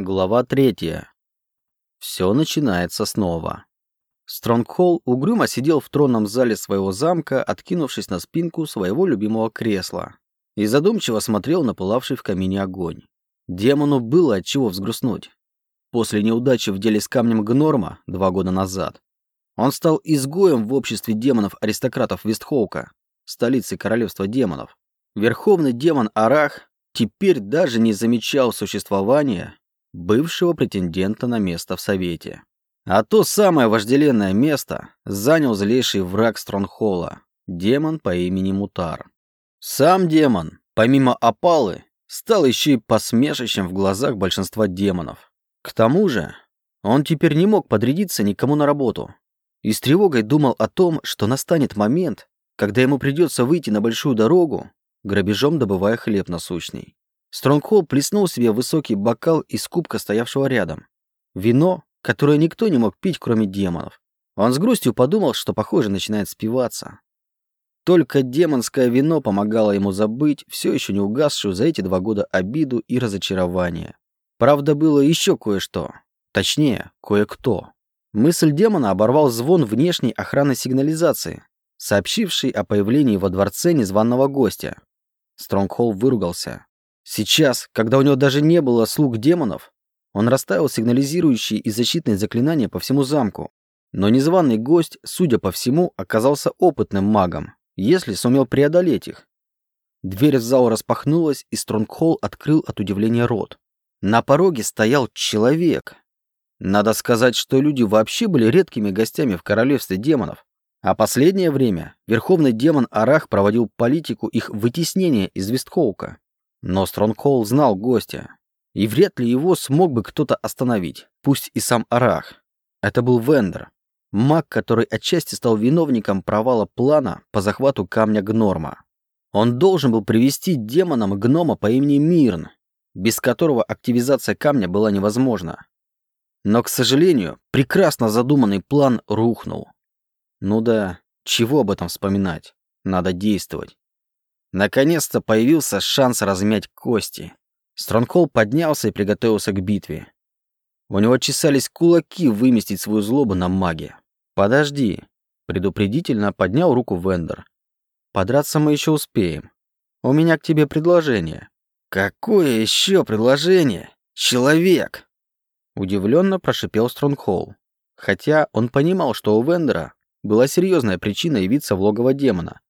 Глава третья. Все начинается снова. Стронгхолл угрюмо сидел в тронном зале своего замка, откинувшись на спинку своего любимого кресла, и задумчиво смотрел на пылавший в камине огонь. Демону было от чего взгрустнуть. После неудачи в деле с камнем Гнорма два года назад он стал изгоем в обществе демонов-аристократов Вестхоука, столицы королевства демонов. Верховный демон Арах теперь даже не замечал существования бывшего претендента на место в Совете. А то самое вожделенное место занял злейший враг Стронгхолла, демон по имени Мутар. Сам демон, помимо опалы, стал еще и посмешищем в глазах большинства демонов. К тому же, он теперь не мог подрядиться никому на работу. И с тревогой думал о том, что настанет момент, когда ему придется выйти на большую дорогу, грабежом добывая хлеб насущный. Стронгхолл плеснул себе высокий бокал из кубка, стоявшего рядом. Вино, которое никто не мог пить, кроме демонов. Он с грустью подумал, что, похоже, начинает спиваться. Только демонское вино помогало ему забыть все еще не угасшую за эти два года обиду и разочарование. Правда, было еще кое-что. Точнее, кое-кто. Мысль демона оборвал звон внешней охранной сигнализации, сообщивший о появлении во дворце незваного гостя. Стронгхолл выругался. Сейчас, когда у него даже не было слуг демонов, он расставил сигнализирующие и защитные заклинания по всему замку. Но незваный гость, судя по всему, оказался опытным магом, если сумел преодолеть их. Дверь в зал распахнулась, и Стронгхолл открыл от удивления рот. На пороге стоял человек. Надо сказать, что люди вообще были редкими гостями в королевстве демонов. А последнее время верховный демон Арах проводил политику их вытеснения из Вестхоука. Но Стронгхолл знал гостя, и вряд ли его смог бы кто-то остановить, пусть и сам Арах. Это был Вендер, маг, который отчасти стал виновником провала плана по захвату камня Гнорма. Он должен был привести демонам гнома по имени Мирн, без которого активизация камня была невозможна. Но, к сожалению, прекрасно задуманный план рухнул. Ну да, чего об этом вспоминать? Надо действовать. Наконец-то появился шанс размять кости. Стронгхолл поднялся и приготовился к битве. У него чесались кулаки выместить свою злобу на маге. «Подожди», — предупредительно поднял руку Вендер. «Подраться мы еще успеем. У меня к тебе предложение». «Какое еще предложение? Человек!» Удивленно прошипел Стронгхолл. Хотя он понимал, что у Вендера была серьезная причина явиться в логово демона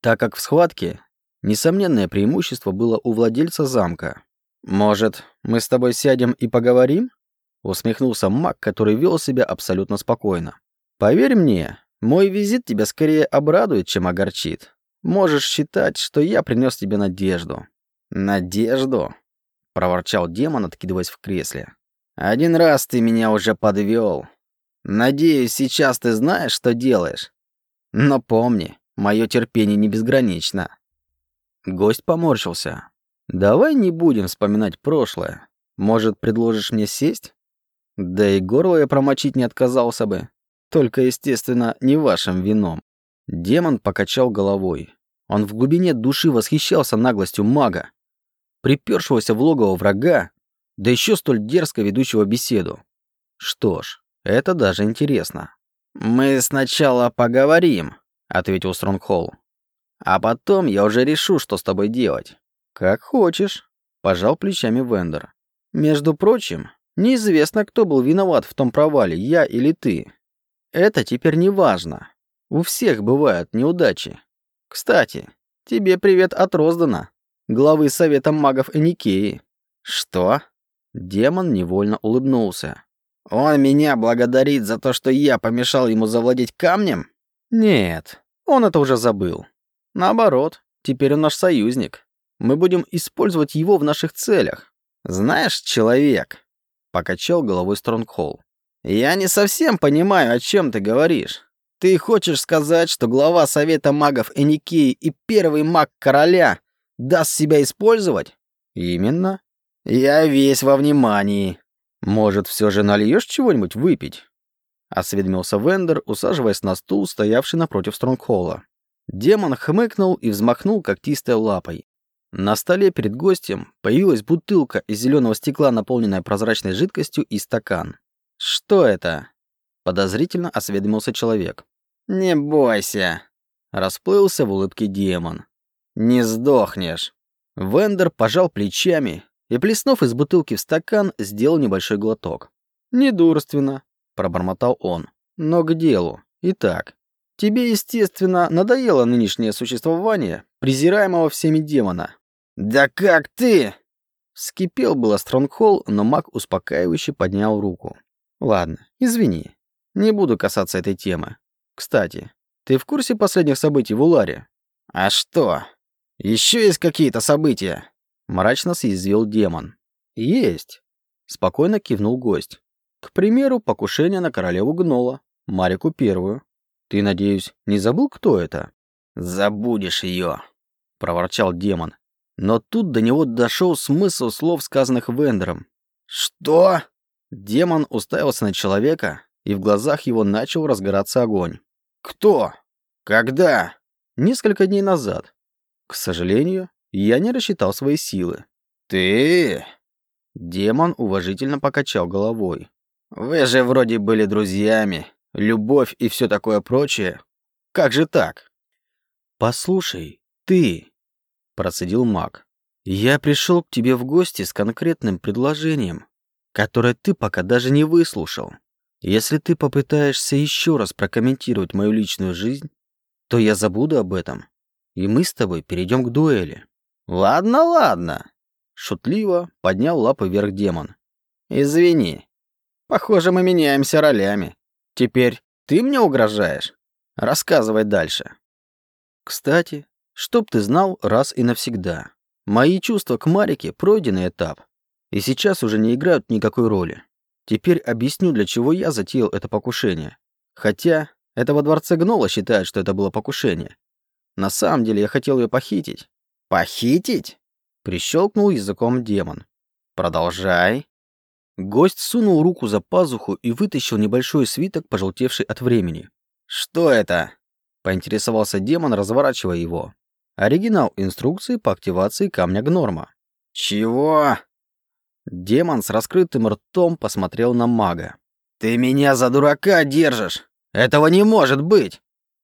так как в схватке несомненное преимущество было у владельца замка. «Может, мы с тобой сядем и поговорим?» усмехнулся маг, который вел себя абсолютно спокойно. «Поверь мне, мой визит тебя скорее обрадует, чем огорчит. Можешь считать, что я принес тебе надежду». «Надежду?» — проворчал демон, откидываясь в кресле. «Один раз ты меня уже подвел. Надеюсь, сейчас ты знаешь, что делаешь. Но помни, Мое терпение не безгранично. Гость поморщился. Давай не будем вспоминать прошлое. Может, предложишь мне сесть? Да и горло я промочить не отказался бы. Только, естественно, не вашим вином. Демон покачал головой. Он в глубине души восхищался наглостью мага, припершегося в логово врага, да еще столь дерзко ведущего беседу. Что ж, это даже интересно. «Мы сначала поговорим», — ответил Стронгхолл. «А потом я уже решу, что с тобой делать». «Как хочешь», — пожал плечами Вендер. «Между прочим, неизвестно, кто был виноват в том провале, я или ты. Это теперь не важно. У всех бывают неудачи. Кстати, тебе привет от Роздана, главы Совета магов Эникеи». «Что?» Демон невольно улыбнулся. «Он меня благодарит за то, что я помешал ему завладеть камнем?» Нет, он это уже забыл. Наоборот, теперь он наш союзник. Мы будем использовать его в наших целях. Знаешь, человек, покачал головой Стронгхолл. Я не совсем понимаю, о чем ты говоришь. Ты хочешь сказать, что глава Совета магов Эникеи и первый маг короля даст себя использовать? Именно. Я весь во внимании. Может, все же нальешь чего-нибудь выпить? — осведомился Вендер, усаживаясь на стул, стоявший напротив Стронгхолла. Демон хмыкнул и взмахнул когтистой лапой. На столе перед гостем появилась бутылка из зеленого стекла, наполненная прозрачной жидкостью, и стакан. «Что это?» – подозрительно осведомился человек. «Не бойся», – расплылся в улыбке демон. «Не сдохнешь». Вендер пожал плечами и, плеснув из бутылки в стакан, сделал небольшой глоток. «Недурственно», – пробормотал он. «Но к делу. Итак, тебе, естественно, надоело нынешнее существование презираемого всеми демона». «Да как ты?» Скипел было Стронгхолл, но маг успокаивающе поднял руку. «Ладно, извини. Не буду касаться этой темы. Кстати, ты в курсе последних событий в Уларе?» «А что? Еще есть какие-то события?» Мрачно съязвил демон. «Есть», — спокойно кивнул гость. «К примеру, покушение на королеву Гнола, Марику Первую. Ты, надеюсь, не забыл, кто это?» «Забудешь ее», — проворчал демон. Но тут до него дошел смысл слов, сказанных Вендером. «Что?» Демон уставился на человека, и в глазах его начал разгораться огонь. «Кто? Когда?» «Несколько дней назад. К сожалению, я не рассчитал свои силы. «Ты...» Демон уважительно покачал головой. «Вы же вроде были друзьями, любовь и все такое прочее. Как же так?» «Послушай, ты...» Процедил маг. «Я пришел к тебе в гости с конкретным предложением, которое ты пока даже не выслушал. Если ты попытаешься еще раз прокомментировать мою личную жизнь, то я забуду об этом, и мы с тобой перейдем к дуэли. «Ладно, ладно», — шутливо поднял лапы вверх демон. «Извини. Похоже, мы меняемся ролями. Теперь ты мне угрожаешь? Рассказывай дальше». «Кстати, чтоб ты знал раз и навсегда, мои чувства к Марике — пройденный этап, и сейчас уже не играют никакой роли. Теперь объясню, для чего я затеял это покушение. Хотя, это во дворце Гнола считают, что это было покушение. На самом деле я хотел ее похитить, «Похитить?» — прищелкнул языком демон. «Продолжай». Гость сунул руку за пазуху и вытащил небольшой свиток, пожелтевший от времени. «Что это?» — поинтересовался демон, разворачивая его. Оригинал инструкции по активации камня Гнорма. «Чего?» Демон с раскрытым ртом посмотрел на мага. «Ты меня за дурака держишь! Этого не может быть!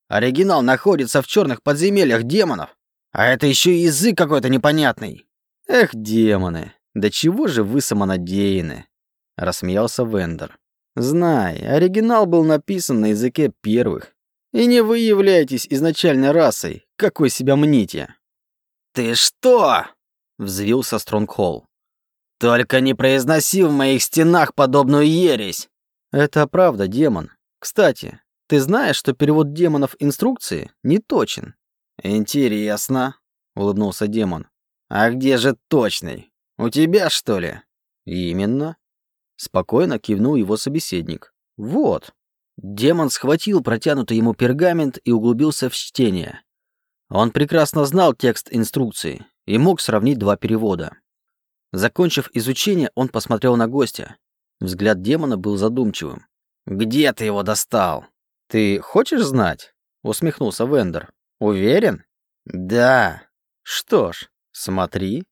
Оригинал находится в черных подземельях демонов, а это еще и язык какой-то непонятный. Эх, демоны, да чего же вы самонадеяны? Рассмеялся Вендер. Знай, оригинал был написан на языке первых. И не вы являетесь изначальной расой, какой себя мните. Ты что? Взвился Стронгхолл. Только не произноси в моих стенах подобную ересь. Это правда, демон. Кстати, ты знаешь, что перевод демонов инструкции не точен. «Интересно», — улыбнулся демон. «А где же точный? У тебя, что ли?» «Именно». Спокойно кивнул его собеседник. «Вот». Демон схватил протянутый ему пергамент и углубился в чтение. Он прекрасно знал текст инструкции и мог сравнить два перевода. Закончив изучение, он посмотрел на гостя. Взгляд демона был задумчивым. «Где ты его достал?» «Ты хочешь знать?» — усмехнулся Вендер. Уверен? Да. Что ж, смотри.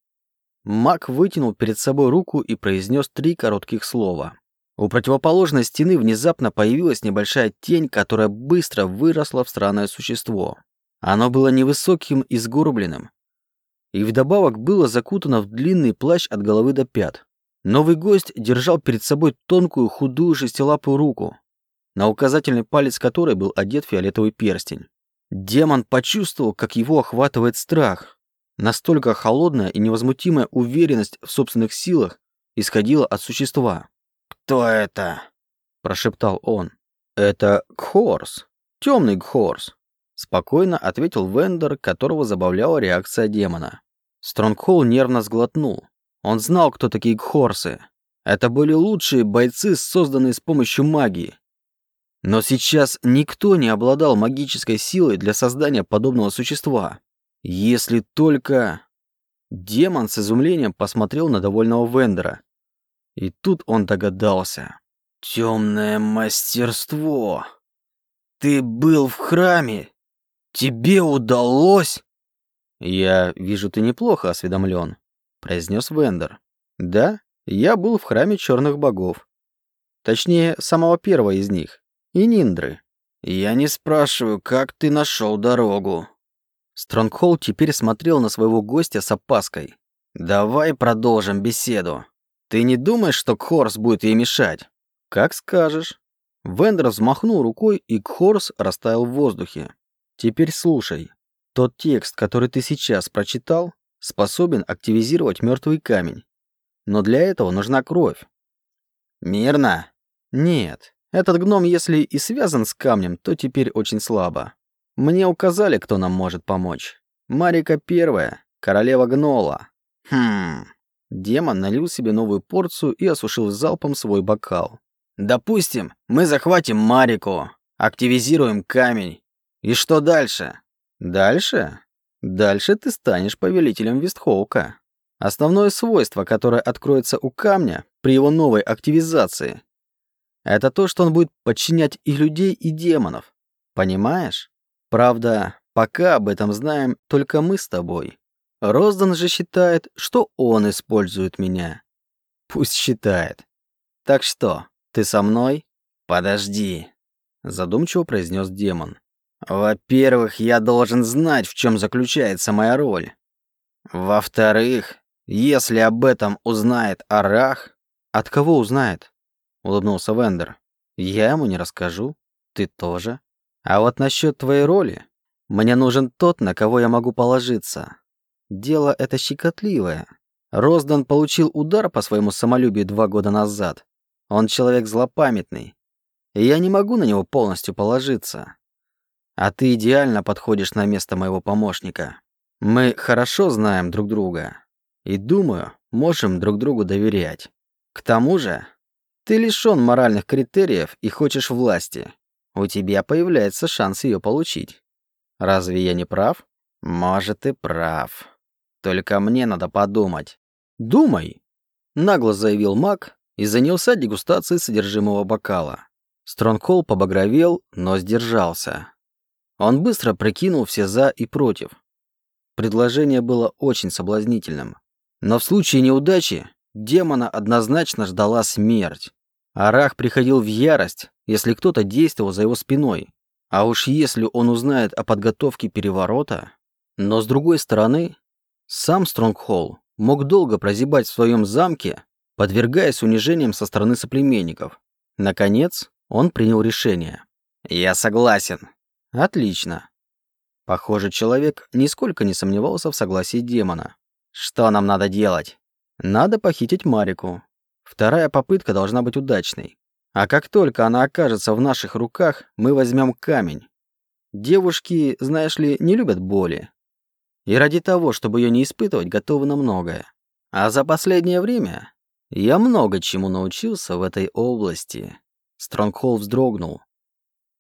Мак вытянул перед собой руку и произнес три коротких слова. У противоположной стены внезапно появилась небольшая тень, которая быстро выросла в странное существо. Оно было невысоким и сгорбленным. И вдобавок было закутано в длинный плащ от головы до пят. Новый гость держал перед собой тонкую худую шестилапую руку, на указательный палец которой был одет фиолетовый перстень. Демон почувствовал, как его охватывает страх. Настолько холодная и невозмутимая уверенность в собственных силах исходила от существа. «Кто это?» – прошептал он. «Это Гхорс. Темный Гхорс», – спокойно ответил Вендер, которого забавляла реакция демона. Стронгхолл нервно сглотнул. Он знал, кто такие Гхорсы. Это были лучшие бойцы, созданные с помощью магии. Но сейчас никто не обладал магической силой для создания подобного существа. Если только... Демон с изумлением посмотрел на довольного Вендера. И тут он догадался. «Темное мастерство! Ты был в храме! Тебе удалось?» «Я вижу, ты неплохо осведомлен», — произнес Вендер. «Да, я был в храме черных богов. Точнее, самого первого из них. И Ниндры. Я не спрашиваю, как ты нашел дорогу». Стронгхолл теперь смотрел на своего гостя с опаской. «Давай продолжим беседу. Ты не думаешь, что Кхорс будет ей мешать?» «Как скажешь». Вендер взмахнул рукой, и Кхорс растаял в воздухе. «Теперь слушай. Тот текст, который ты сейчас прочитал, способен активизировать мертвый камень. Но для этого нужна кровь. Мирно? Нет. Этот гном, если и связан с камнем, то теперь очень слабо. Мне указали, кто нам может помочь. Марика Первая, королева гнола. Хм. Демон налил себе новую порцию и осушил залпом свой бокал. Допустим, мы захватим Марику, активизируем камень. И что дальше? Дальше? Дальше ты станешь повелителем Вестхоука. Основное свойство, которое откроется у камня при его новой активизации, это то, что он будет подчинять и людей, и демонов. Понимаешь? Правда, пока об этом знаем только мы с тобой. Роздан же считает, что он использует меня. Пусть считает. Так что, ты со мной? Подожди, задумчиво произнес демон. Во-первых, я должен знать, в чем заключается моя роль. Во-вторых, если об этом узнает Арах... От кого узнает? Улыбнулся Вендер. Я ему не расскажу. Ты тоже. А вот насчет твоей роли... Мне нужен тот, на кого я могу положиться. Дело это щекотливое. Роздан получил удар по своему самолюбию два года назад. Он человек злопамятный. И я не могу на него полностью положиться. А ты идеально подходишь на место моего помощника. Мы хорошо знаем друг друга. И, думаю, можем друг другу доверять. К тому же, ты лишён моральных критериев и хочешь власти. У тебя появляется шанс её получить. Разве я не прав? Может, и прав. Только мне надо подумать. Думай, нагло заявил маг и занялся дегустацией содержимого бокала. Стронгхолл побагровел, но сдержался. Он быстро прикинул все «за» и «против». Предложение было очень соблазнительным. Но в случае неудачи демона однозначно ждала смерть. Арах приходил в ярость, если кто-то действовал за его спиной. А уж если он узнает о подготовке переворота... Но с другой стороны, сам Стронгхолл мог долго прозябать в своем замке, подвергаясь унижениям со стороны соплеменников. Наконец, он принял решение. «Я согласен», Отлично. Похоже, человек нисколько не сомневался в согласии демона. Что нам надо делать? Надо похитить Марику. Вторая попытка должна быть удачной. А как только она окажется в наших руках, мы возьмем камень. Девушки, знаешь ли, не любят боли. И ради того, чтобы ее не испытывать, готовы на многое. А за последнее время я много чему научился в этой области. Стронгхолл вздрогнул.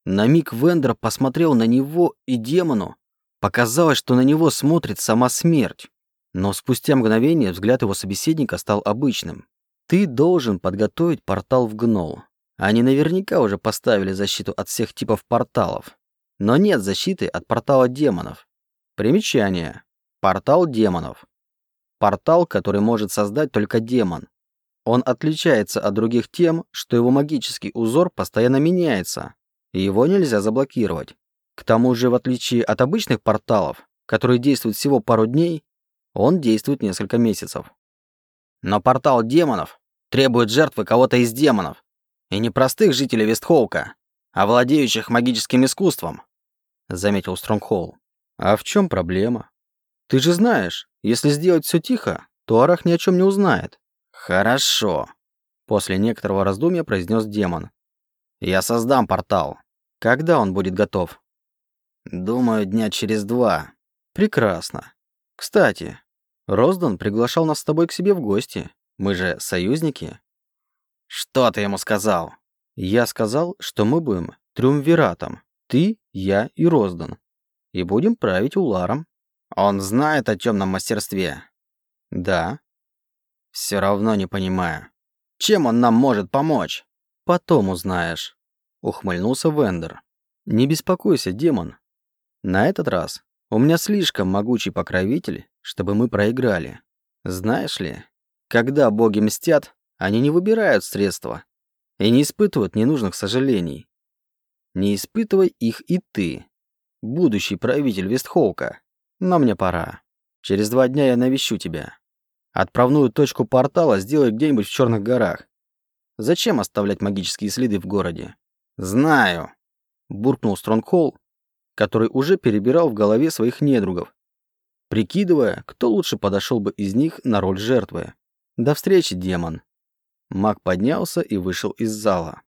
На миг Вендер посмотрел на него и демону. Показалось, что на него смотрит сама смерть. Но спустя мгновение взгляд его собеседника стал обычным. «Ты должен подготовить портал в Гнол. Они наверняка уже поставили защиту от всех типов порталов. Но нет защиты от портала демонов. Примечание. Портал демонов. Портал, который может создать только демон. Он отличается от других тем, что его магический узор постоянно меняется, и его нельзя заблокировать. К тому же, в отличие от обычных порталов, которые действуют всего пару дней, он действует несколько месяцев. Но портал демонов требует жертвы кого-то из демонов, и не простых жителей Вестхолка, а владеющих магическим искусством, заметил Стронгхолл. А в чем проблема? Ты же знаешь, если сделать все тихо, то Арах ни о чем не узнает. Хорошо, после некоторого раздумья произнес демон. Я создам портал. Когда он будет готов? Думаю, дня через два. Прекрасно. Кстати, Роздан приглашал нас с тобой к себе в гости. Мы же союзники. Что ты ему сказал? Я сказал, что мы будем триумвиратом. Ты, я и Роздан. И будем править Уларом. Он знает о темном мастерстве. Да. Все равно не понимаю. Чем он нам может помочь? Потом узнаешь. Ухмыльнулся Вендер. Не беспокойся, демон. На этот раз У меня слишком могучий покровитель, чтобы мы проиграли. Знаешь ли, когда боги мстят, они не выбирают средства и не испытывают ненужных сожалений. Не испытывай их и ты, будущий правитель Вестхолка. Но мне пора. Через два дня я навещу тебя. Отправную точку портала сделай где-нибудь в Черных горах. Зачем оставлять магические следы в городе? Знаю, буркнул Стронгхолл, который уже перебирал в голове своих недругов, прикидывая, кто лучше подошел бы из них на роль жертвы. До встречи, демон. Маг поднялся и вышел из зала.